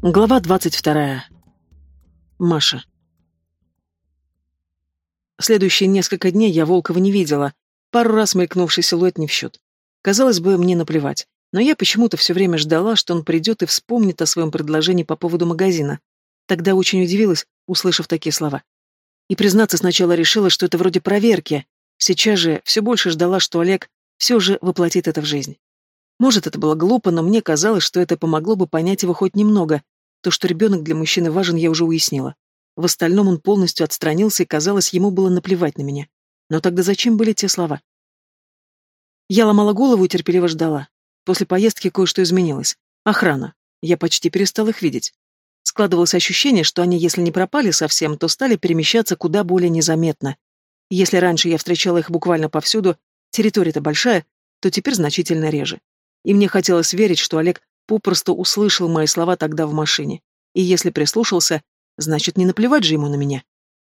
Глава двадцать вторая. Маша. Следующие несколько дней я Волкова не видела. Пару раз мелькнувший силуэт не в счет. Казалось бы, мне наплевать. Но я почему-то все время ждала, что он придет и вспомнит о своем предложении по поводу магазина. Тогда очень удивилась, услышав такие слова. И, признаться, сначала решила, что это вроде проверки. Сейчас же все больше ждала, что Олег все же воплотит это в жизнь. Может, это было глупо, но мне казалось, что это помогло бы понять его хоть немного. То, что ребенок для мужчины важен, я уже уяснила. В остальном он полностью отстранился, и, казалось, ему было наплевать на меня. Но тогда зачем были те слова? Я ломала голову и терпеливо ждала. После поездки кое-что изменилось. Охрана. Я почти перестал их видеть. Складывалось ощущение, что они, если не пропали совсем, то стали перемещаться куда более незаметно. Если раньше я встречала их буквально повсюду, территория-то большая, то теперь значительно реже. И мне хотелось верить, что Олег попросту услышал мои слова тогда в машине. И если прислушался, значит, не наплевать же ему на меня.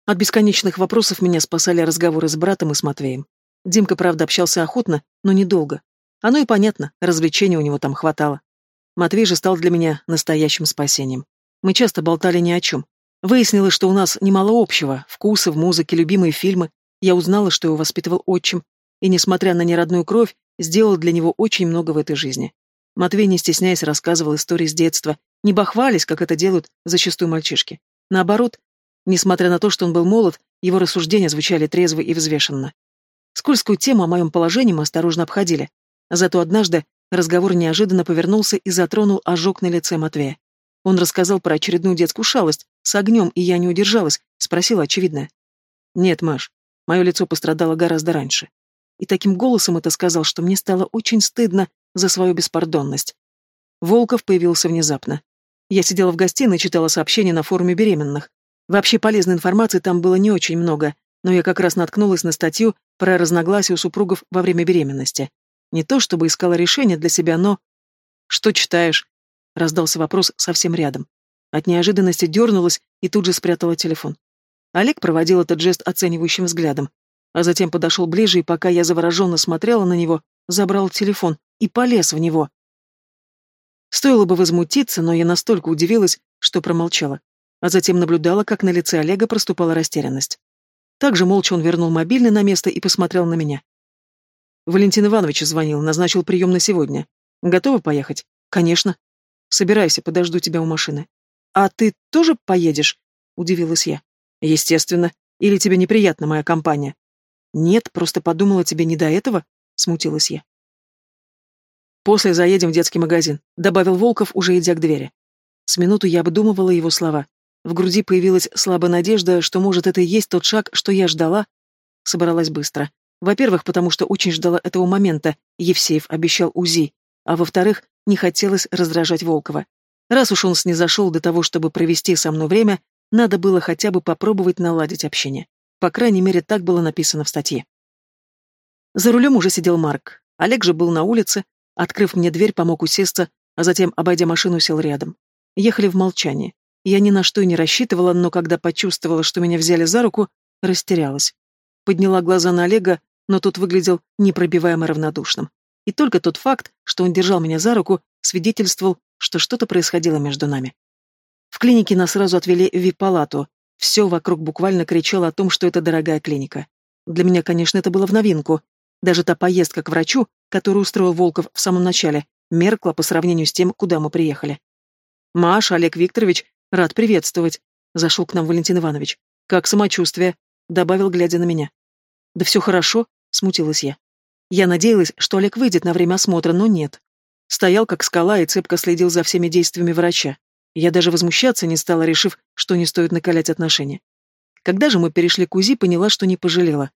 От бесконечных вопросов меня спасали разговоры с братом и с Матвеем. Димка, правда, общался охотно, но недолго. Оно и понятно, развлечений у него там хватало. Матвей же стал для меня настоящим спасением. Мы часто болтали ни о чем. Выяснилось, что у нас немало общего, вкусы в музыке, любимые фильмы. Я узнала, что его воспитывал отчим, и, несмотря на неродную кровь, сделал для него очень много в этой жизни. Матвей, не стесняясь, рассказывал истории с детства, не бахвались, как это делают зачастую мальчишки. Наоборот, несмотря на то, что он был молод, его рассуждения звучали трезво и взвешенно. Скользкую тему о моем положении мы осторожно обходили. Зато однажды разговор неожиданно повернулся и затронул ожог на лице Матвея. Он рассказал про очередную детскую шалость с огнем, и я не удержалась, спросила очевидное. «Нет, Маш, мое лицо пострадало гораздо раньше и таким голосом это сказал, что мне стало очень стыдно за свою беспардонность. Волков появился внезапно. Я сидела в гостиной и читала сообщения на форуме беременных. Вообще полезной информации там было не очень много, но я как раз наткнулась на статью про разногласия у супругов во время беременности. Не то чтобы искала решение для себя, но... «Что читаешь?» — раздался вопрос совсем рядом. От неожиданности дернулась и тут же спрятала телефон. Олег проводил этот жест оценивающим взглядом а затем подошел ближе и, пока я завороженно смотрела на него, забрал телефон и полез в него. Стоило бы возмутиться, но я настолько удивилась, что промолчала, а затем наблюдала, как на лице Олега проступала растерянность. Также молча он вернул мобильный на место и посмотрел на меня. Валентин Иванович звонил, назначил прием на сегодня. Готова поехать? Конечно. Собирайся, подожду тебя у машины. А ты тоже поедешь? Удивилась я. Естественно. Или тебе неприятна моя компания? «Нет, просто подумала тебе не до этого», — смутилась я. «После заедем в детский магазин», — добавил Волков, уже идя к двери. С минуту я обдумывала его слова. В груди появилась слабая надежда, что, может, это и есть тот шаг, что я ждала. Собралась быстро. Во-первых, потому что очень ждала этого момента, Евсеев обещал УЗИ, а во-вторых, не хотелось раздражать Волкова. Раз уж он снизошел до того, чтобы провести со мной время, надо было хотя бы попробовать наладить общение. По крайней мере, так было написано в статье. За рулем уже сидел Марк. Олег же был на улице, открыв мне дверь, помог усесться, а затем, обойдя машину, сел рядом. Ехали в молчании. Я ни на что и не рассчитывала, но когда почувствовала, что меня взяли за руку, растерялась. Подняла глаза на Олега, но тот выглядел непробиваемо равнодушным. И только тот факт, что он держал меня за руку, свидетельствовал, что что-то происходило между нами. В клинике нас сразу отвели в вип-палату, все вокруг буквально кричало о том, что это дорогая клиника. Для меня, конечно, это было в новинку. Даже та поездка к врачу, которую устроил Волков в самом начале, меркла по сравнению с тем, куда мы приехали. «Маша, Олег Викторович, рад приветствовать», — зашел к нам Валентин Иванович. «Как самочувствие?» — добавил, глядя на меня. «Да все хорошо», — смутилась я. Я надеялась, что Олег выйдет на время осмотра, но нет. Стоял как скала и цепко следил за всеми действиями врача. Я даже возмущаться не стала, решив, что не стоит накалять отношения. Когда же мы перешли к УЗИ, поняла, что не пожалела.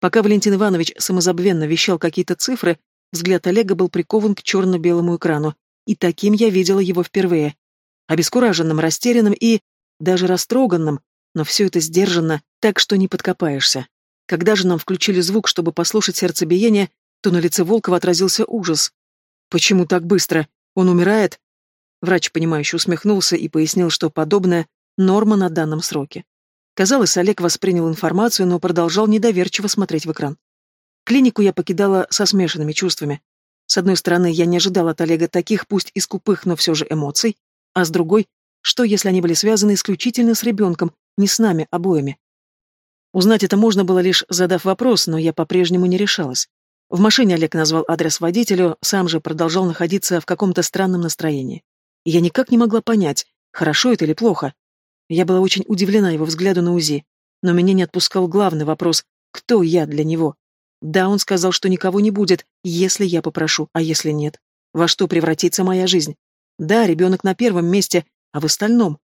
Пока Валентин Иванович самозабвенно вещал какие-то цифры, взгляд Олега был прикован к черно-белому экрану, и таким я видела его впервые. Обескураженным, растерянным и даже растроганным, но все это сдержанно, так что не подкопаешься. Когда же нам включили звук, чтобы послушать сердцебиение, то на лице Волкова отразился ужас. «Почему так быстро? Он умирает?» Врач, понимающе усмехнулся и пояснил, что подобная норма на данном сроке. Казалось, Олег воспринял информацию, но продолжал недоверчиво смотреть в экран. Клинику я покидала со смешанными чувствами. С одной стороны, я не ожидала от Олега таких, пусть и скупых, но все же эмоций, а с другой, Что, если они были связаны исключительно с ребенком, не с нами обоими? Узнать это можно было лишь задав вопрос, но я по-прежнему не решалась. В машине Олег назвал адрес водителю, сам же продолжал находиться в каком-то странном настроении. Я никак не могла понять, хорошо это или плохо. Я была очень удивлена его взгляду на УЗИ, но меня не отпускал главный вопрос, кто я для него. Да, он сказал, что никого не будет, если я попрошу, а если нет. Во что превратится моя жизнь? Да, ребенок на первом месте, а в остальном?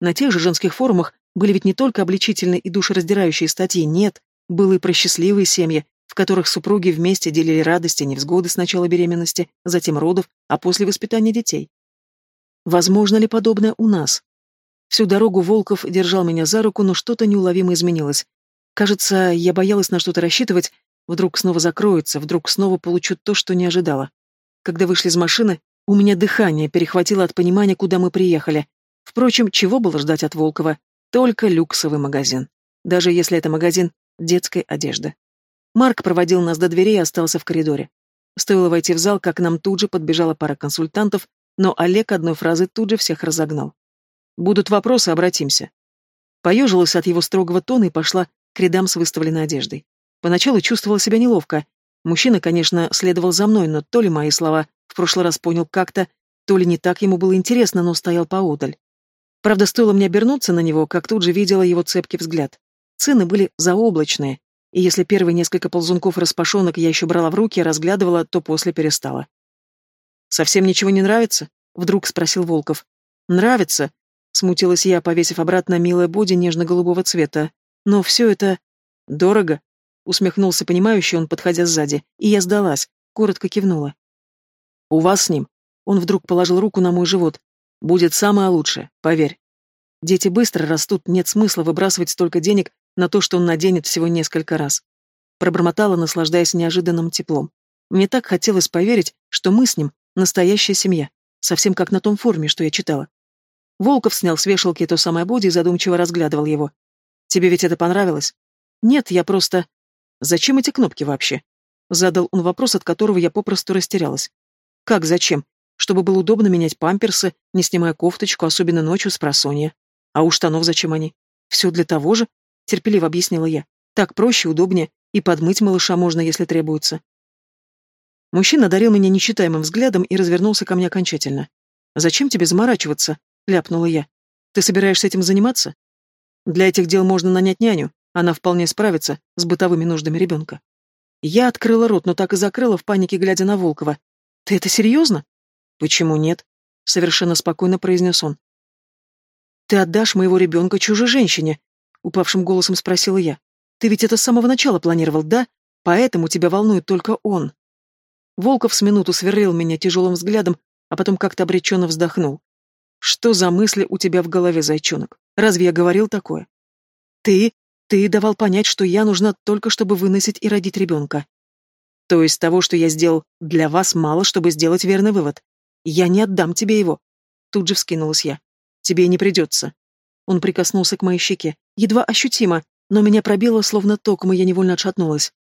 На тех же женских форумах были ведь не только обличительные и душераздирающие статьи, нет, было и про счастливые семьи, в которых супруги вместе делили радости и невзгоды с начала беременности, затем родов, а после воспитания детей. Возможно ли подобное у нас? Всю дорогу Волков держал меня за руку, но что-то неуловимо изменилось. Кажется, я боялась на что-то рассчитывать, вдруг снова закроется, вдруг снова получу то, что не ожидала. Когда вышли из машины, у меня дыхание перехватило от понимания, куда мы приехали. Впрочем, чего было ждать от Волкова? Только люксовый магазин. Даже если это магазин детской одежды. Марк проводил нас до дверей и остался в коридоре. Стоило войти в зал, как нам тут же подбежала пара консультантов, но Олег одной фразы тут же всех разогнал. Будут вопросы, обратимся. Поежилась от его строгого тона и пошла к рядам с выставленной одеждой. Поначалу чувствовала себя неловко. Мужчина, конечно, следовал за мной, но то ли мои слова в прошлый раз понял как-то, то ли не так ему было интересно, но стоял поодаль. Правда, стоило мне обернуться на него, как тут же видела его цепкий взгляд. Цены были заоблачные, и если первые несколько ползунков распашонок я еще брала в руки и разглядывала, то после перестала. «Совсем ничего не нравится?» — вдруг спросил Волков. «Нравится», Смутилась я, повесив обратно милое боди нежно-голубого цвета. Но все это... Дорого? Усмехнулся понимающий он, подходя сзади, и я сдалась, коротко кивнула. У вас с ним. Он вдруг положил руку на мой живот. Будет самое лучшее, поверь. Дети быстро растут, нет смысла выбрасывать столько денег на то, что он наденет всего несколько раз. Пробормотала, наслаждаясь неожиданным теплом. Мне так хотелось поверить, что мы с ним настоящая семья, совсем как на том форуме, что я читала. Волков снял с вешалки то самое боди и задумчиво разглядывал его. «Тебе ведь это понравилось?» «Нет, я просто...» «Зачем эти кнопки вообще?» Задал он вопрос, от которого я попросту растерялась. «Как зачем? Чтобы было удобно менять памперсы, не снимая кофточку, особенно ночью с просонья. А у штанов зачем они? Все для того же?» Терпеливо объяснила я. «Так проще, удобнее, и подмыть малыша можно, если требуется». Мужчина дарил меня нечитаемым взглядом и развернулся ко мне окончательно. «Зачем тебе заморачиваться?» ляпнула я. Ты собираешься этим заниматься? Для этих дел можно нанять няню, она вполне справится с бытовыми нуждами ребенка. Я открыла рот, но так и закрыла в панике, глядя на Волкова. Ты это серьезно? Почему нет? Совершенно спокойно произнес он. Ты отдашь моего ребенка чужой женщине? Упавшим голосом спросила я. Ты ведь это с самого начала планировал, да? Поэтому тебя волнует только он. Волков с минуту сверлил меня тяжелым взглядом, а потом как-то обреченно вздохнул. Что за мысли у тебя в голове, зайчонок? Разве я говорил такое? Ты, ты давал понять, что я нужна только, чтобы выносить и родить ребенка. То есть того, что я сделал для вас, мало, чтобы сделать верный вывод. Я не отдам тебе его. Тут же вскинулась я. Тебе не придется. Он прикоснулся к моей щеке. Едва ощутимо, но меня пробило, словно током, и я невольно отшатнулась.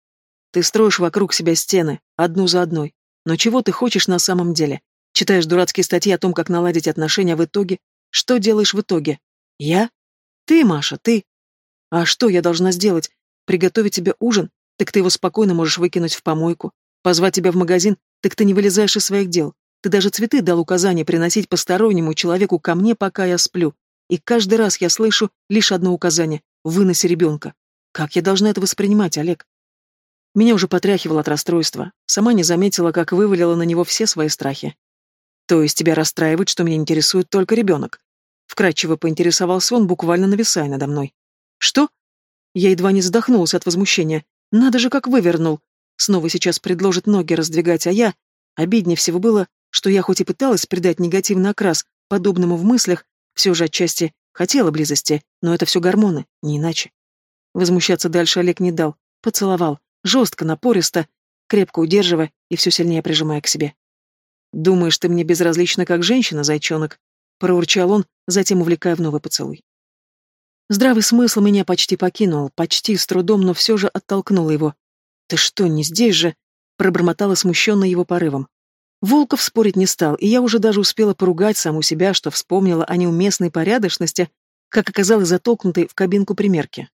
Ты строишь вокруг себя стены, одну за одной. Но чего ты хочешь на самом деле? Читаешь дурацкие статьи о том, как наладить отношения, а в итоге... Что делаешь в итоге? Я? Ты, Маша, ты. А что я должна сделать? Приготовить тебе ужин? Так ты его спокойно можешь выкинуть в помойку. Позвать тебя в магазин? Так ты не вылезаешь из своих дел. Ты даже цветы дал указание приносить постороннему человеку ко мне, пока я сплю. И каждый раз я слышу лишь одно указание — выноси ребенка. Как я должна это воспринимать, Олег? Меня уже потряхивало от расстройства. Сама не заметила, как вывалила на него все свои страхи. То есть тебя расстраивает, что меня интересует только ребенок? Вкратчиво поинтересовался он, буквально нависая надо мной. Что? Я едва не задохнулась от возмущения. Надо же, как вывернул. Снова сейчас предложит ноги раздвигать, а я... Обиднее всего было, что я хоть и пыталась придать негативный окрас подобному в мыслях, все же отчасти хотела близости, но это все гормоны, не иначе. Возмущаться дальше Олег не дал. Поцеловал. Жестко, напористо, крепко удерживая и все сильнее прижимая к себе. «Думаешь, ты мне безразлична как женщина, зайчонок?» — проурчал он, затем увлекая в новый поцелуй. Здравый смысл меня почти покинул, почти с трудом, но все же оттолкнул его. «Ты что, не здесь же?» — пробормотала смущенно его порывом. Волков спорить не стал, и я уже даже успела поругать саму себя, что вспомнила о неуместной порядочности, как оказалось затолкнутой в кабинку примерки.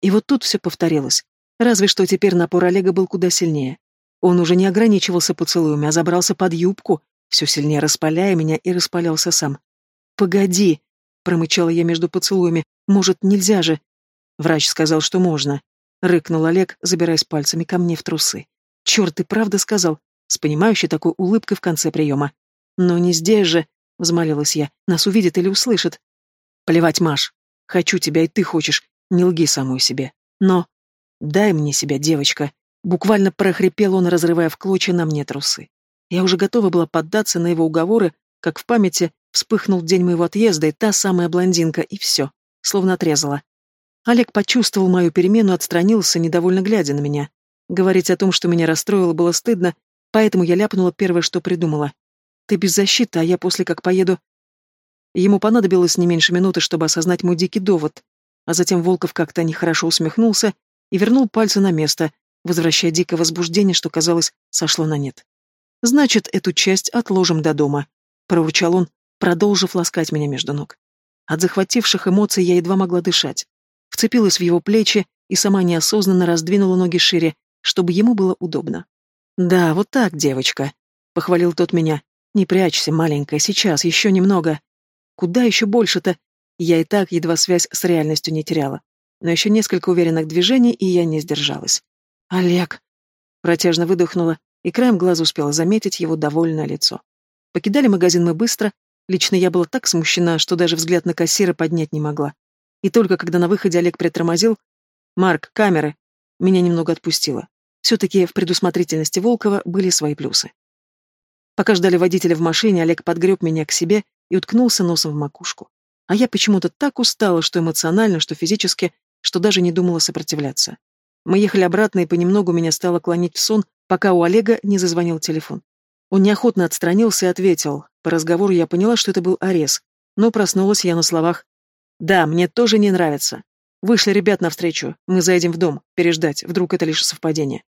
И вот тут все повторилось. Разве что теперь напор Олега был куда сильнее. Он уже не ограничивался поцелуями, а забрался под юбку, все сильнее распаляя меня и распалялся сам. «Погоди!» — промычала я между поцелуями. «Может, нельзя же?» Врач сказал, что можно. Рыкнул Олег, забираясь пальцами ко мне в трусы. «Черт, ты правда сказал?» С понимающей такой улыбкой в конце приема. «Но не здесь же!» — взмолилась я. «Нас увидит или услышит?» «Плевать, Маш. Хочу тебя, и ты хочешь. Не лги самой себе. Но... Дай мне себя, девочка!» Буквально прохрипел он, разрывая в клочья на мне трусы. Я уже готова была поддаться на его уговоры, как в памяти вспыхнул день моего отъезда, и та самая блондинка, и все, словно отрезала. Олег почувствовал мою перемену, отстранился, недовольно глядя на меня. Говорить о том, что меня расстроило, было стыдно, поэтому я ляпнула первое, что придумала. «Ты без защиты, а я после как поеду...» Ему понадобилось не меньше минуты, чтобы осознать мой дикий довод, а затем Волков как-то нехорошо усмехнулся и вернул пальцы на место, возвращая дикое возбуждение, что, казалось, сошло на нет. «Значит, эту часть отложим до дома», — проурчал он, продолжив ласкать меня между ног. От захвативших эмоций я едва могла дышать. Вцепилась в его плечи и сама неосознанно раздвинула ноги шире, чтобы ему было удобно. «Да, вот так, девочка», — похвалил тот меня. «Не прячься, маленькая, сейчас, еще немного». «Куда еще больше-то?» Я и так едва связь с реальностью не теряла. Но еще несколько уверенных движений, и я не сдержалась. «Олег!» Протяжно выдохнула и краем глаза успела заметить его довольное лицо. Покидали магазин мы быстро, лично я была так смущена, что даже взгляд на кассира поднять не могла. И только когда на выходе Олег притормозил, «Марк, камеры!» меня немного отпустило. Все-таки в предусмотрительности Волкова были свои плюсы. Пока ждали водителя в машине, Олег подгреб меня к себе и уткнулся носом в макушку. А я почему-то так устала, что эмоционально, что физически, что даже не думала сопротивляться. Мы ехали обратно, и понемногу меня стало клонить в сон, пока у Олега не зазвонил телефон. Он неохотно отстранился и ответил. По разговору я поняла, что это был Арес, но проснулась я на словах «Да, мне тоже не нравится. Вышли ребят навстречу, мы заедем в дом, переждать, вдруг это лишь совпадение».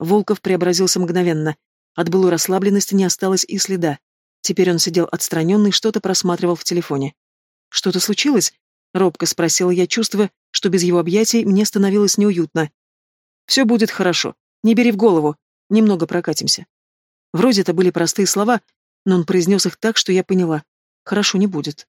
Волков преобразился мгновенно. От былой расслабленности не осталось и следа. Теперь он сидел отстраненный, что-то просматривал в телефоне. «Что-то случилось?» — робко спросила я, чувствуя, что без его объятий мне становилось неуютно. Все будет хорошо. Не бери в голову. Немного прокатимся. Вроде это были простые слова, но он произнес их так, что я поняла. Хорошо не будет.